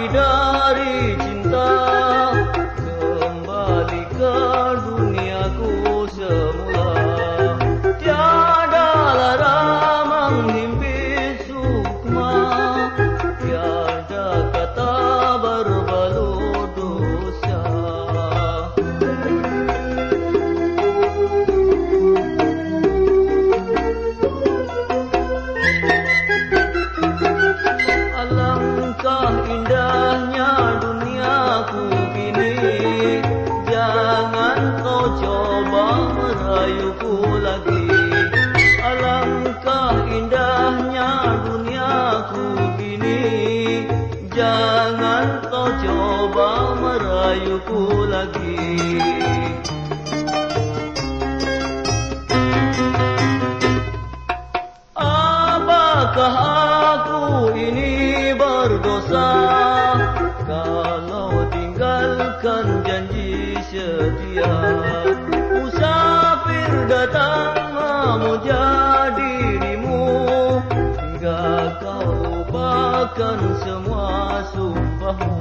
Rider. lagi. Alangkah indahnya duniaku kini. Jangan kau coba merayuku lagi. Apakah aku ini berdosa? Kalau tinggalkan datang memuja dirimu. Hingga kau lupakan semua sumpahmu.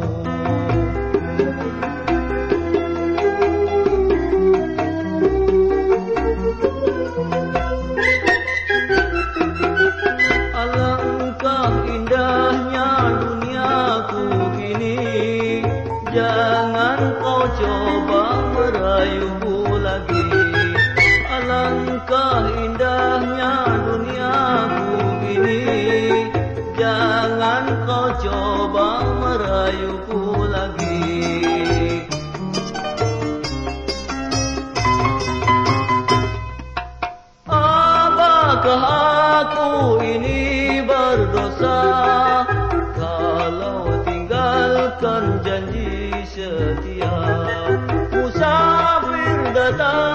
Jangan kau coba merayuku lagi kayuku lagi. Apakah aku ini berdosa? Kalau tinggalkan janji setia Musafir datang